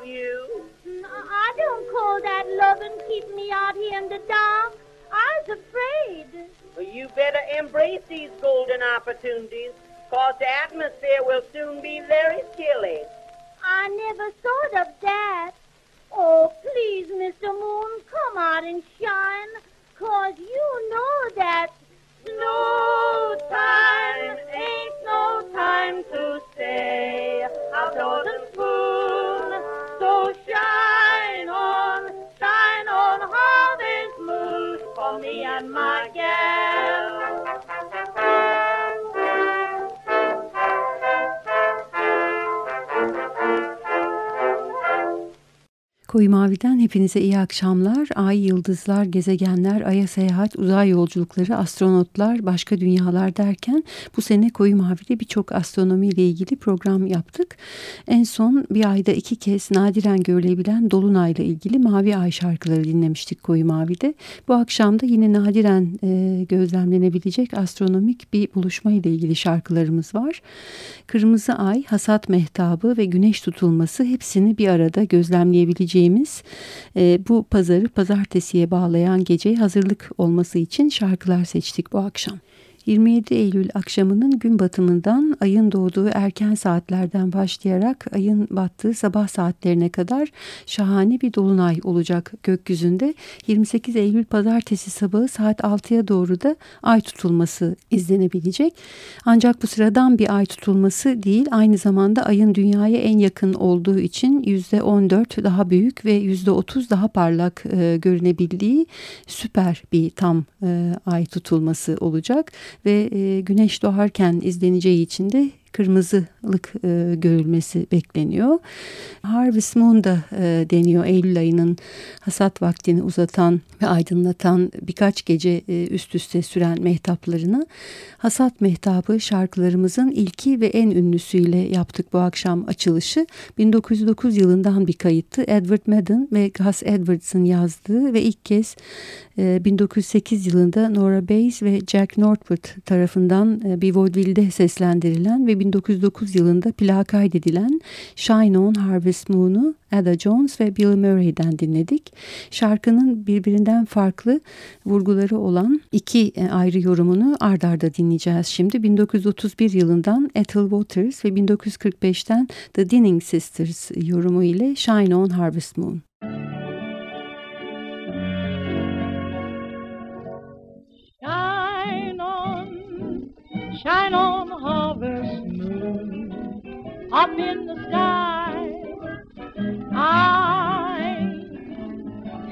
love you. I don't call that loving keep me out here in the dark. I was afraid. Well, you better embrace these golden opportunities, cause the atmosphere will soon be very chilly. I never thought of that. Oh, please, Mr. Moon, come out and shine, cause you know that no time ain't no time to me and my Koyu Mavi'den hepinize iyi akşamlar. Ay, yıldızlar, gezegenler, aya seyahat, uzay yolculukları, astronotlar, başka dünyalar derken bu sene Koyu Mavi'de birçok astronomi ile ilgili program yaptık. En son bir ayda iki kez nadiren görülebilen Dolunay'la ilgili Mavi Ay şarkıları dinlemiştik Koyu Mavi'de. Bu akşam da yine nadiren e, gözlemlenebilecek astronomik bir buluşma ile ilgili şarkılarımız var. Kırmızı Ay, Hasat Mehtabı ve Güneş Tutulması hepsini bir arada gözlemleyebileceğimiz dinleyeceğimiz e, bu pazarı pazartesiye bağlayan geceye hazırlık olması için şarkılar seçtik bu akşam. 27 Eylül akşamının gün batımından ayın doğduğu erken saatlerden başlayarak ayın battığı sabah saatlerine kadar şahane bir dolunay olacak gökyüzünde. 28 Eylül pazartesi sabahı saat 6'ya doğru da ay tutulması izlenebilecek. Ancak bu sıradan bir ay tutulması değil aynı zamanda ayın dünyaya en yakın olduğu için %14 daha büyük ve %30 daha parlak e, görünebildiği süper bir tam e, ay tutulması olacak ve e, güneş doğarken izleneceği için de kırmızılık e, görülmesi bekleniyor. Harvest Moon da e, deniyor Eylül ayının hasat vaktini uzatan ve aydınlatan birkaç gece e, üst üste süren mehtaplarını. Hasat mehtabı şarkılarımızın ilki ve en ünlüsüyle yaptık bu akşam açılışı. 1909 yılından bir kayıttı. Edward Madden ve Gus Edwards'ın yazdığı ve ilk kez 1908 e, yılında Nora Bayes ve Jack Northwood tarafından e, bir vaudeville'de seslendirilen ve 1909 yılında plağa kaydedilen Shine On Harvest Moon'u Ada Jones ve Bill Murray'den dinledik. Şarkının birbirinden farklı vurguları olan iki e, ayrı yorumunu ard arda dinleyeceğiz şimdi. 1931 yılından Ethel Waters ve 1945'ten The Dinning Sisters yorumu ile Shine On Harvest Moon. Shine on, shine on up in the sky. I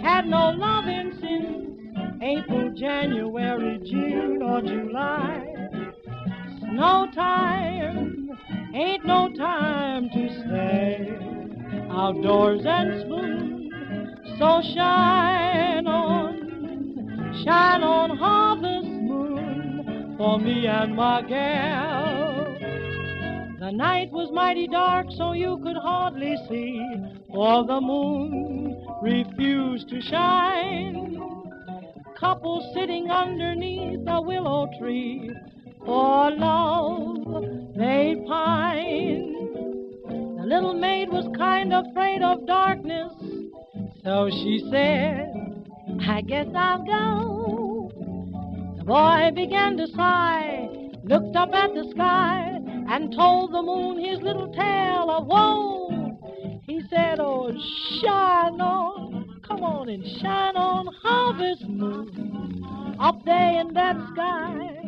had no loving since April, January, June, or July. Snow time ain't no time to stay outdoors and smooth. So shine on, shine on harvest moon for me and my gal. The night was mighty dark, so you could hardly see, for the moon refused to shine. Couple sitting underneath a willow tree, for love they pine. The little maid was kind of afraid of darkness, so she said, I guess I'll go. The boy began to sigh, looked up at the sky, and told the moon his little tale of woe. He said, Oh, shine on, come on and shine on, harvest moon, up there in that sky.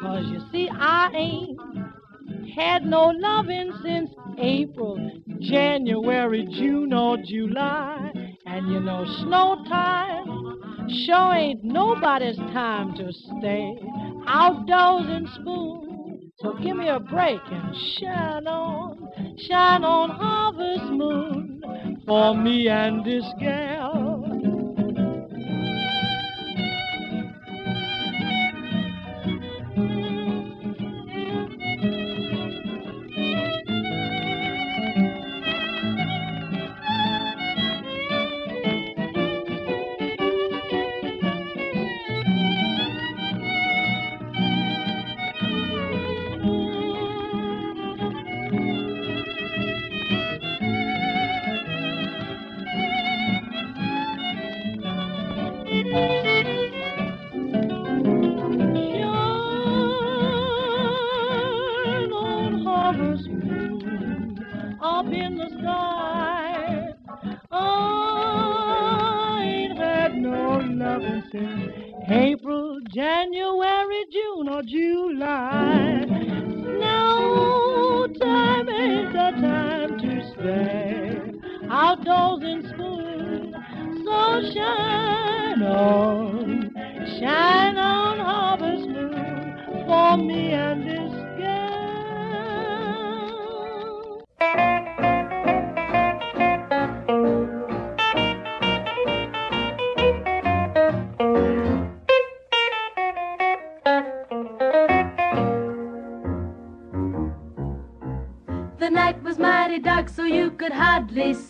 Cause you see, I ain't had no loving since April, January, June, or July. And you know, snow time sure ain't nobody's time to stay outdoors and spoon. So give me a break and shine on, shine on harvest moon for me and this gal.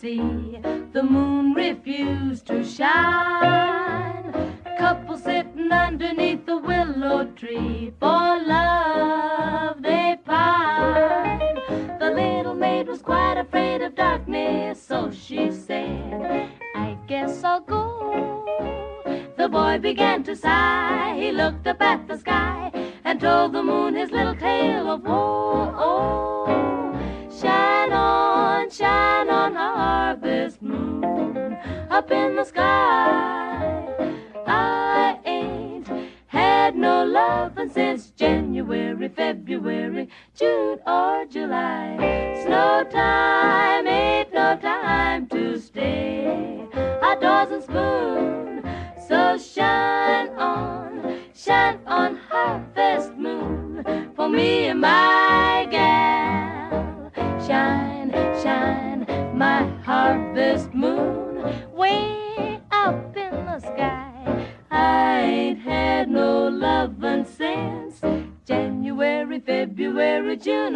See. The moon refused to shine. Couple sitting underneath the willow tree for love they pine. The little maid was quite afraid of darkness, so she said, I guess I'll go. The boy began to sigh. He looked up at the sky and told the moon his little tale of woe. Oh, shine on, shine on, oh. Harvest moon, up in the sky. I ain't had no lovin' since January, February, June, or July. Snow time ain't no time to stay outdoors and spoon. So shine on, shine on harvest moon for me and my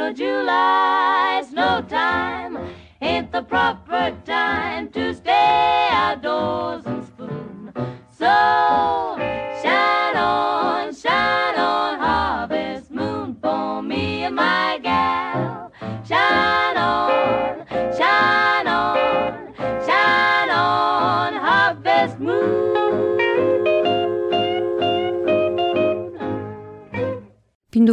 Or July. It's no time, ain't the proper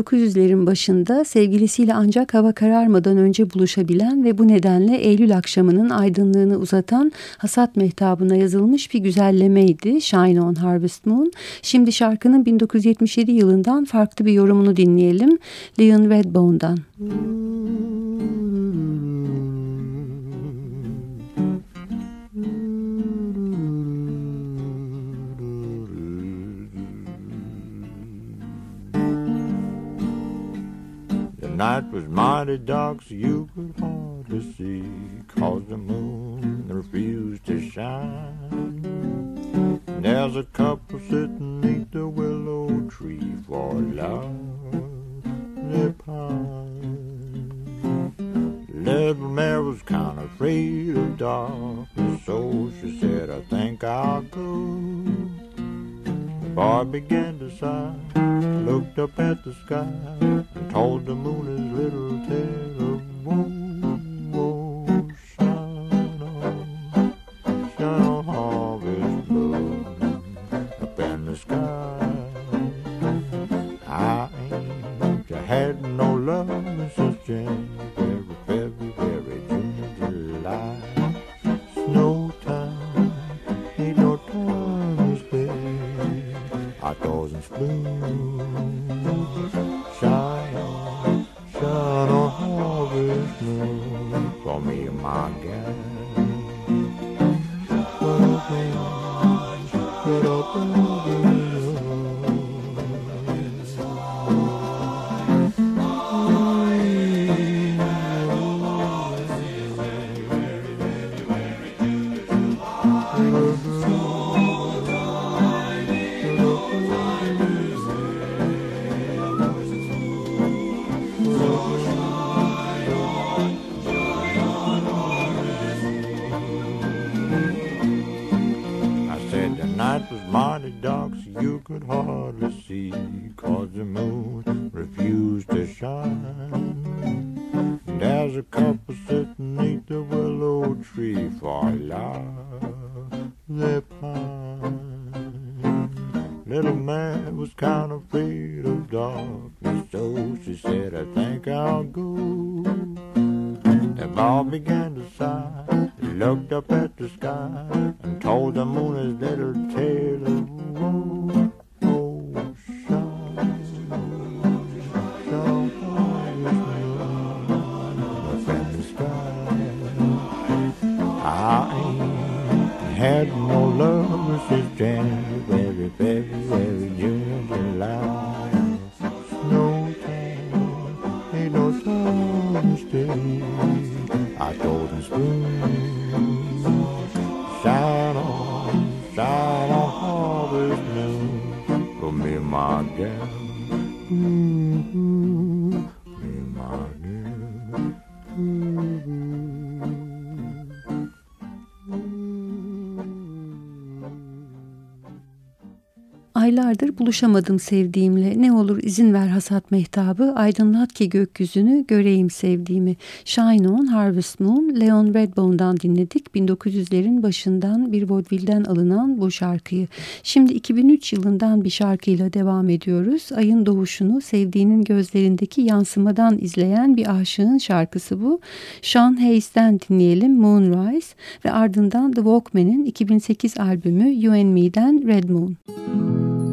1900'lerin başında sevgilisiyle ancak hava kararmadan önce buluşabilen ve bu nedenle Eylül akşamının aydınlığını uzatan hasat mehtabına yazılmış bir güzellemeydi Shine on Harvest Moon. Şimdi şarkının 1977 yılından farklı bir yorumunu dinleyelim Leon Redbone'dan. The night was mighty dark, so you could hardly see, cause the moon refused to shine. There's a couple sitting neath the willow tree for love they pine. Little Mary was kind of afraid of dark, so she said, I think I'll go. The boy began to sigh, looked up at the sky, buluşamadım sevdiğimle. Ne olur izin ver hasat mehtabı. Aydınlat ki gökyüzünü göreyim sevdiğimi. Shine On, Harvest Moon, Leon Redbone'dan dinledik. 1900'lerin başından bir vaudeville'den alınan bu şarkıyı. Şimdi 2003 yılından bir şarkıyla devam ediyoruz. Ayın doğuşunu sevdiğinin gözlerindeki yansımadan izleyen bir aşığın şarkısı bu. Sean Hayes'ten dinleyelim Moonrise ve ardından The Walkmen'in 2008 albümü You and Me'den Red Moon. Müzik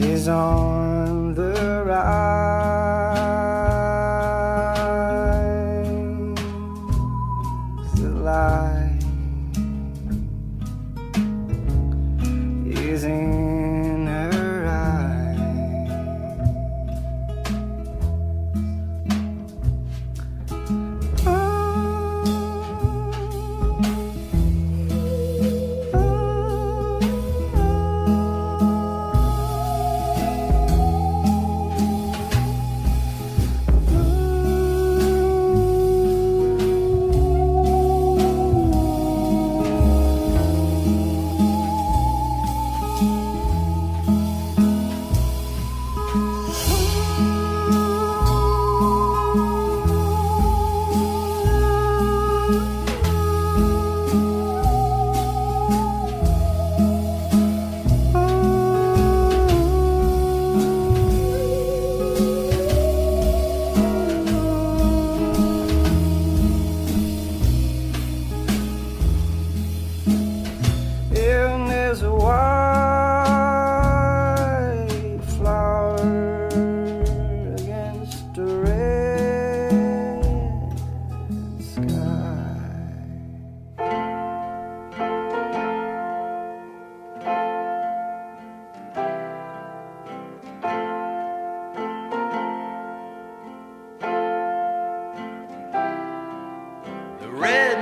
is on the rise. Red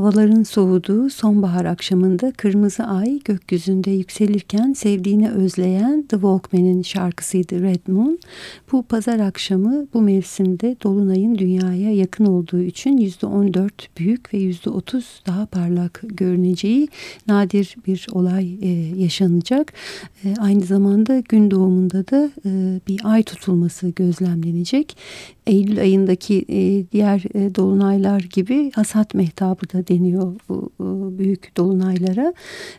Havaların soğuduğu sonbahar akşamında kırmızı ay gökyüzünde yükselirken sevdiğini özleyen The Walkmen'in şarkısıydı Red Moon. Bu pazar akşamı bu mevsimde Dolunay'ın dünyaya yakın olduğu için %14 büyük ve %30 daha parlak görüneceği nadir bir olay e, yaşanacak. E, aynı zamanda gün doğumunda da e, bir ay tutulması gözlemlenecek. Eylül ayındaki e, diğer e, dolunaylar gibi hasat mehtabı da deniyor büyük dolunaylara.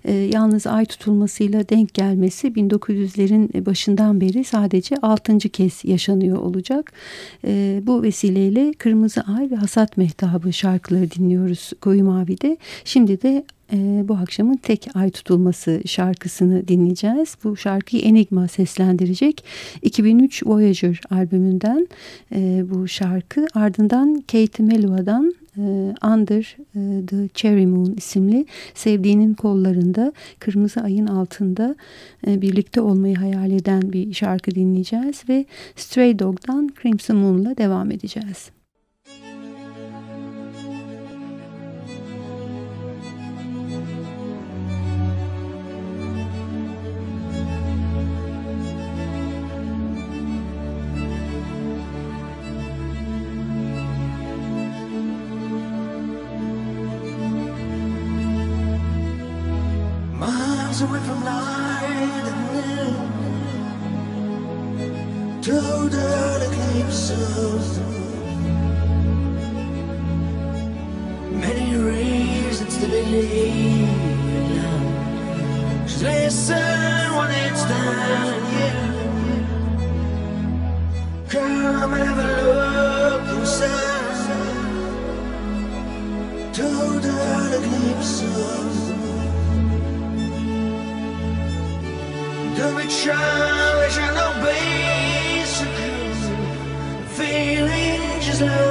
E, yalnız ay tutulmasıyla denk gelmesi 1900'lerin başından beri sadece 6. kez yaşanıyor olacak. E, bu vesileyle Kırmızı Ay ve Hasat Mehtabı şarkıları dinliyoruz Koyu Mavi'de. Şimdi de e, bu akşamın tek ay tutulması şarkısını dinleyeceğiz. Bu şarkıyı Enigma seslendirecek. 2003 Voyager albümünden e, bu şarkı. Ardından Kate Melua'dan Under e, the Cherry Moon isimli sevdiğinin kollarında kırmızı ayın altında e, birlikte olmayı hayal eden bir şarkı dinleyeceğiz ve Stray Dog'dan Crimson Moon'la devam edeceğiz. Away from light and noon Total eclipse of the Many reasons to believe. Love Just listen when it's done try, we try no basic feeling just like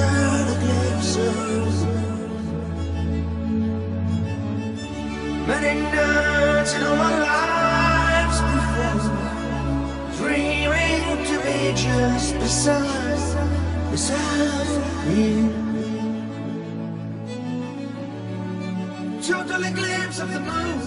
to the glimpses. Many nights in our lives dreaming to be just beside, beside you. Total eclipse of the moon.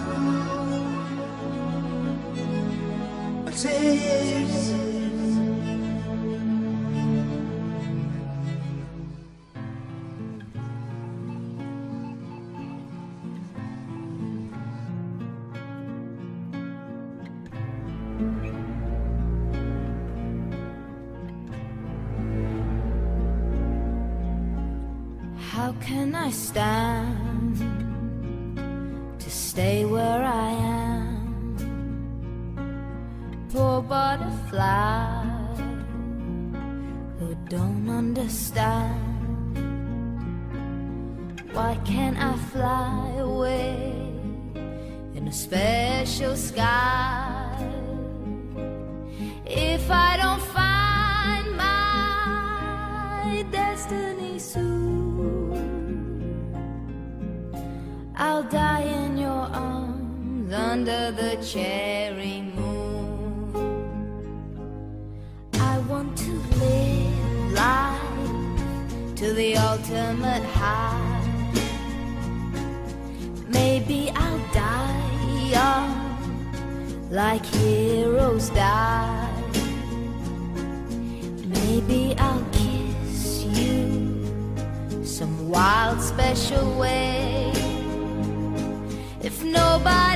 Heroes die. Maybe I'll kiss you some wild special way. If nobody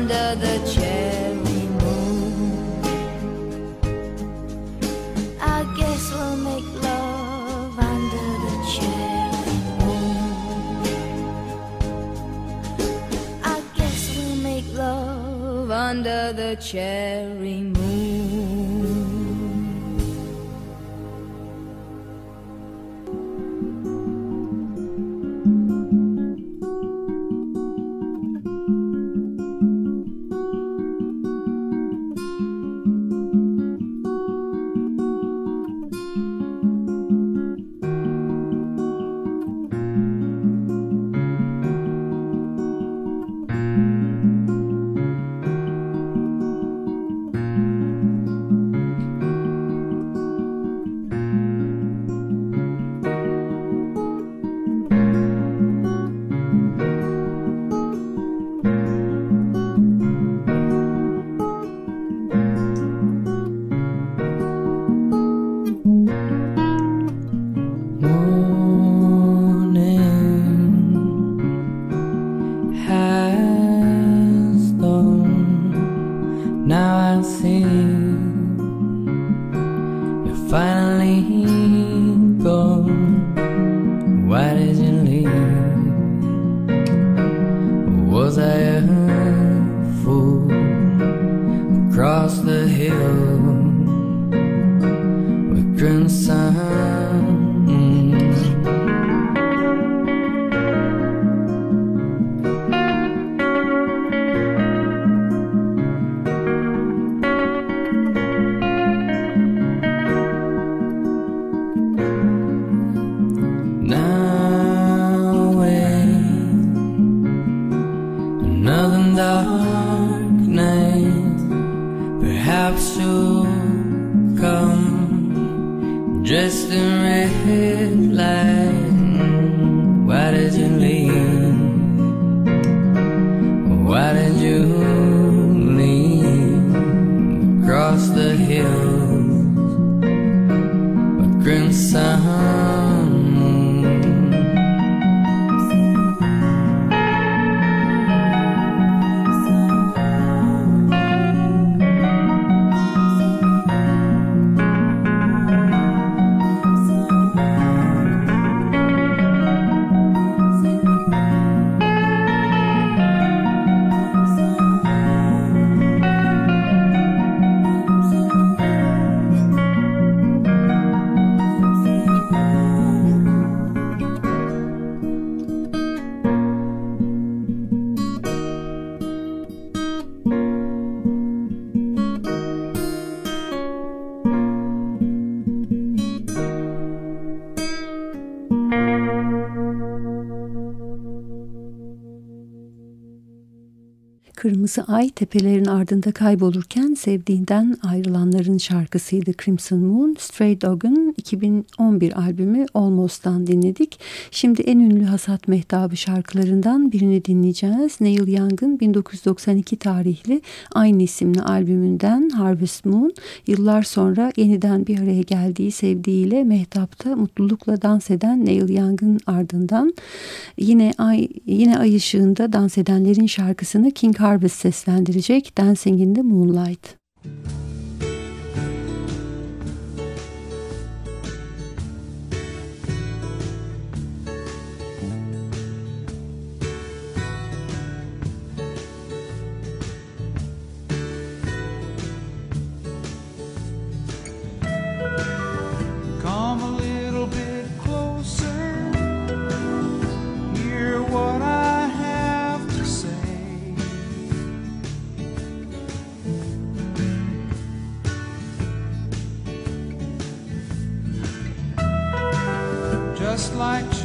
under the cherry moon. I guess we'll make love under the cherry moon. I guess we'll make love under the cherry. sun. thank you Kırmızı Ay tepelerin ardında kaybolurken sevdiğinden ayrılanların şarkısıydı Crimson Moon. Stray Dog'un 2011 albümü Almost'tan dinledik. Şimdi en ünlü Hasat Mehtabı şarkılarından birini dinleyeceğiz. Neil Young'ın 1992 tarihli aynı isimli albümünden Harvest Moon. Yıllar sonra yeniden bir araya geldiği sevdiğiyle Mehtap'ta mutlulukla dans eden Neil Young'ın ardından yine ay, yine ay ışığında dans edenlerin şarkısını King Harvest seslendirecek Dancing in the Moonlight. Come like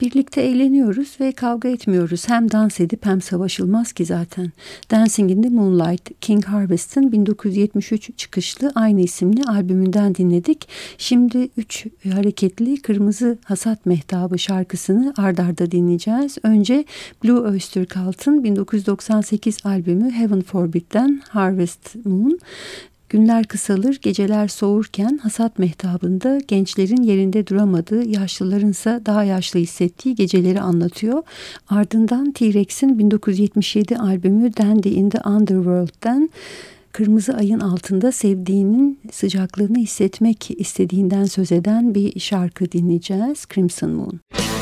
Birlikte eğleniyoruz ve kavga etmiyoruz. Hem dans edip hem savaşılmaz ki zaten. Dancing in the Moonlight, King Harvest'ın 1973 çıkışlı aynı isimli albümünden dinledik. Şimdi üç hareketli Kırmızı Hasat Mehtabı şarkısını ardarda arda dinleyeceğiz. Önce Blue Oyster Cult'ın 1998 albümü Heaven Forbid'den Harvest Moon. Günler kısalır, geceler soğurken hasat mehtabında gençlerin yerinde duramadığı, yaşlılarınsa daha yaşlı hissettiği geceleri anlatıyor. Ardından T-Rex'in 1977 albümü Dandy in the Underworld'den Kırmızı Ayın Altında sevdiğinin sıcaklığını hissetmek istediğinden söz eden bir şarkı dinleyeceğiz. Crimson Moon. Müzik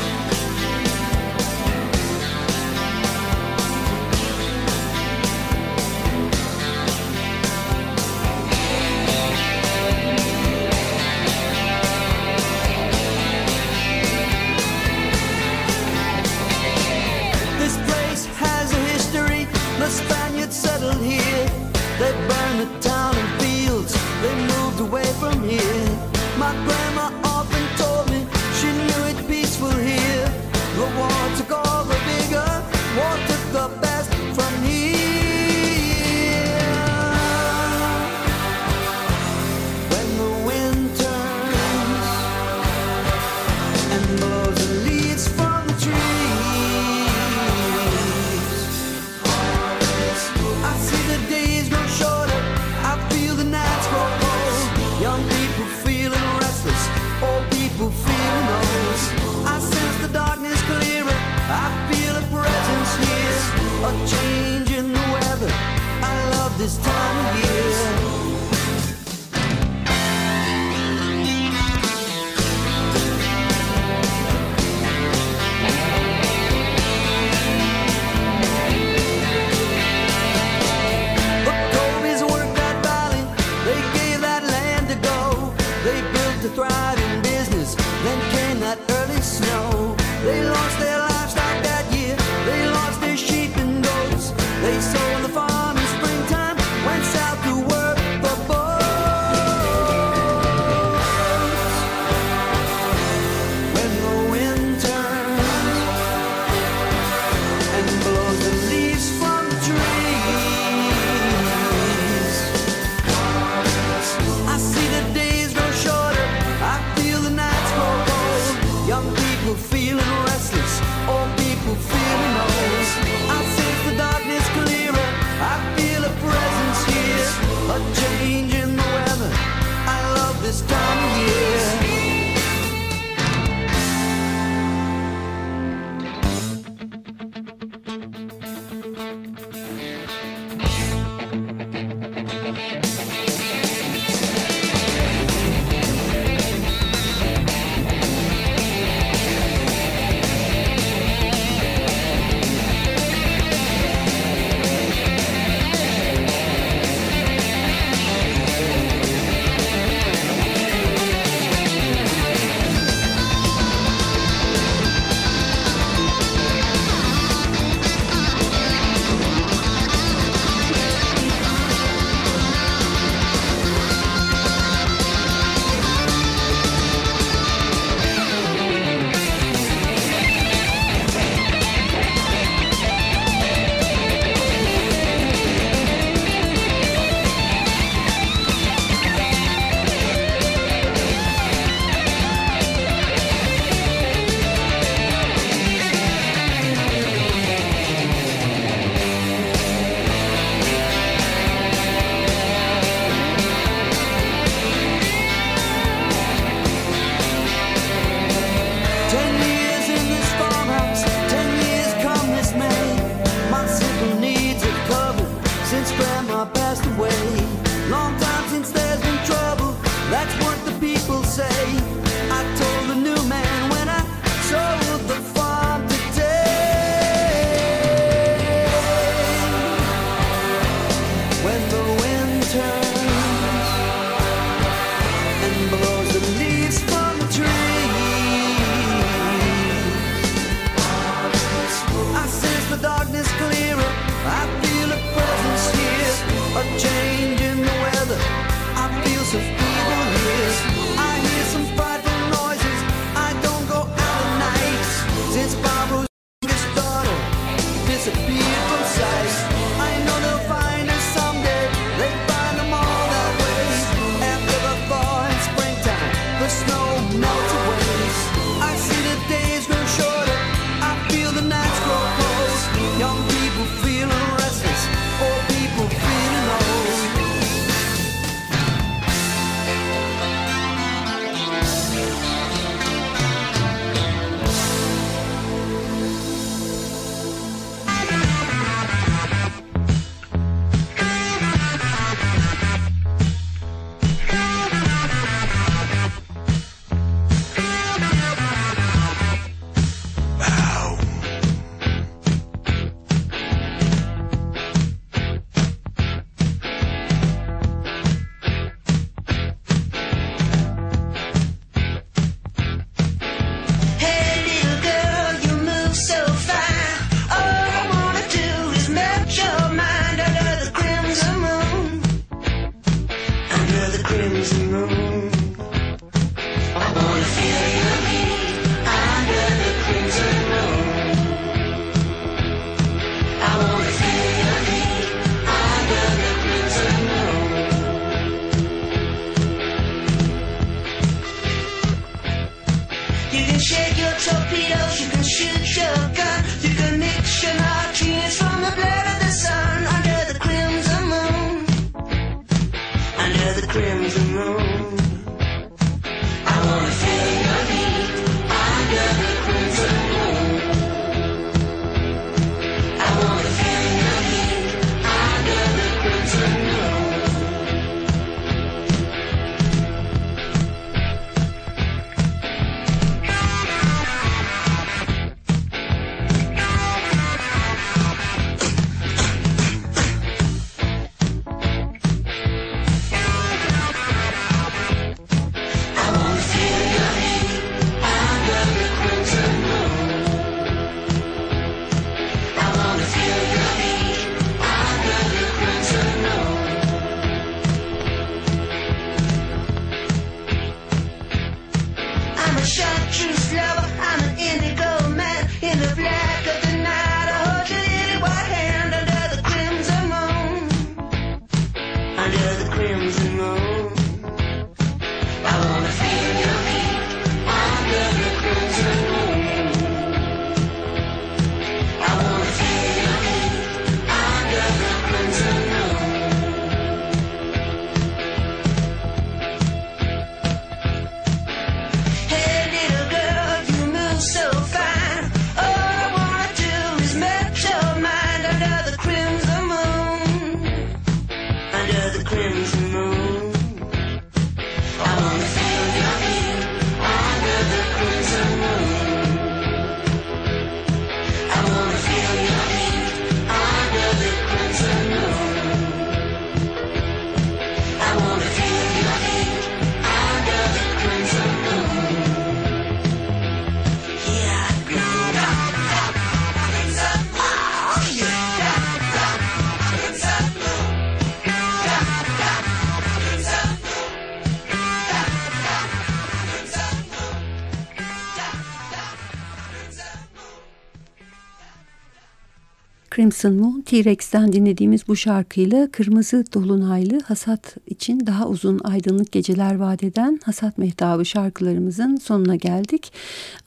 Crimson Moon, T-Rex'ten dinlediğimiz bu şarkıyla kırmızı dolunaylı hasat için daha uzun aydınlık geceler vadeden hasat mehtabı şarkılarımızın sonuna geldik.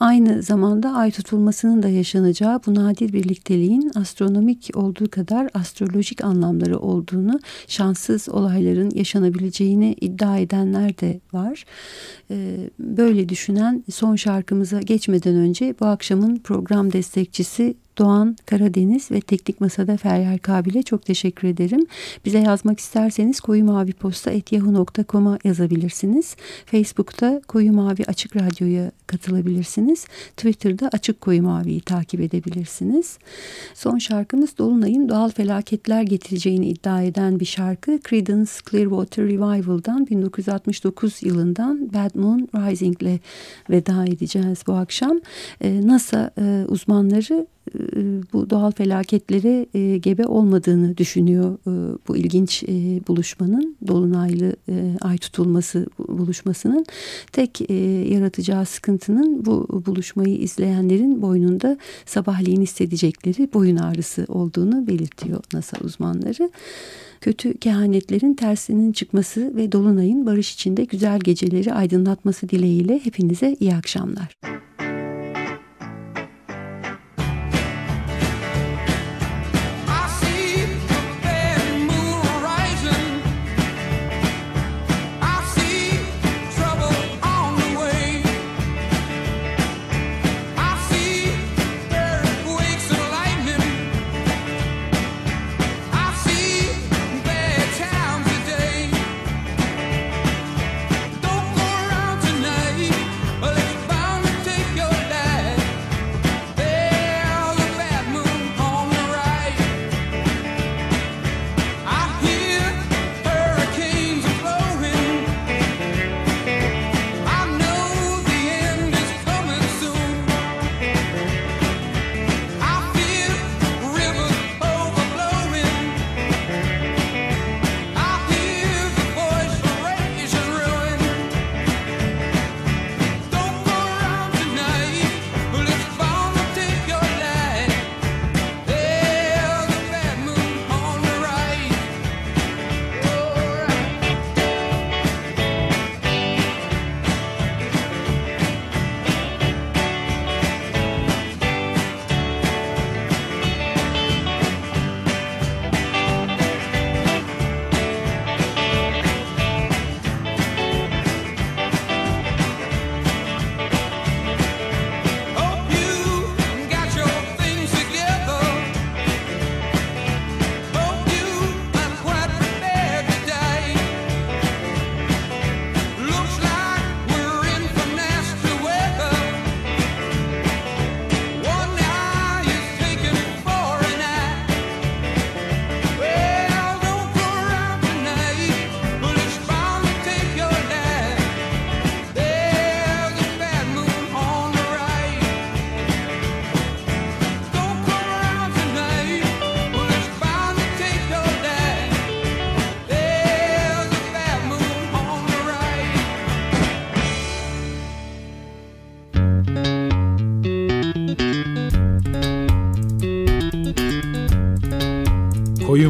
Aynı zamanda ay tutulmasının da yaşanacağı bu nadir birlikteliğin astronomik olduğu kadar astrolojik anlamları olduğunu, şanssız olayların yaşanabileceğini iddia edenler de var. Ee, böyle düşünen son şarkımıza geçmeden önce bu akşamın program destekçisi Doğan Karadeniz ve Teknik Masa'da Feryal Kabil'e çok teşekkür ederim. Bize yazmak isterseniz koyu mavi posta yahoo.com'a yazabilirsiniz. Facebook'ta Koyu Mavi Açık Radyo'ya katılabilirsiniz. Twitter'da Açık Koyu Mavi'yi takip edebilirsiniz. Son şarkımız Dolunay'ın doğal felaketler getireceğini iddia eden bir şarkı. Creedence Clearwater Revival'dan 1969 yılından Bad Moon Rising ile veda edeceğiz bu akşam. Ee, NASA e, uzmanları bu doğal felaketlere e, gebe olmadığını düşünüyor e, bu ilginç buluşmanın dolunaylı ay tutulması buluşmasının tek yaratacağı sıkıntının bu buluşmayı izleyenlerin boynunda sabahleyin hissedecekleri boyun ağrısı olduğunu belirtiyor NASA uzmanları kötü kehanetlerin tersinin çıkması ve Dolunay'ın barış içinde güzel geceleri aydınlatması dileğiyle hepinize iyi akşamlar.